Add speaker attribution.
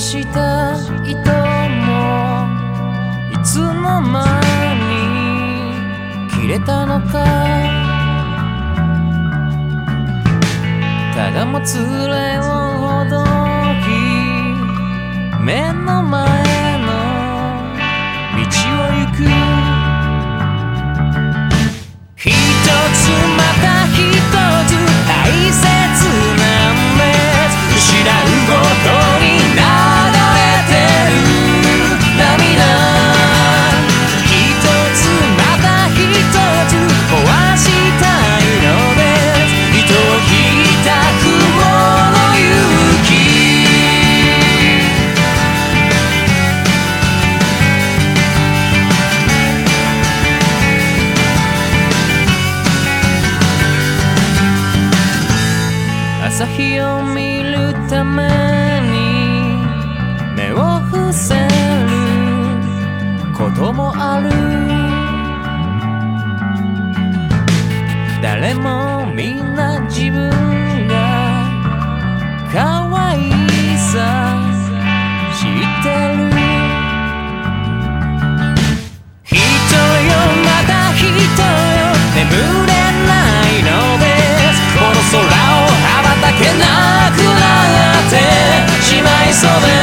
Speaker 1: した糸もいつの間に切れたのか。ただもつれをほどき目の前朝日を見るために目を伏せることもある。誰もみんな自分が可愛さ知ってる。so that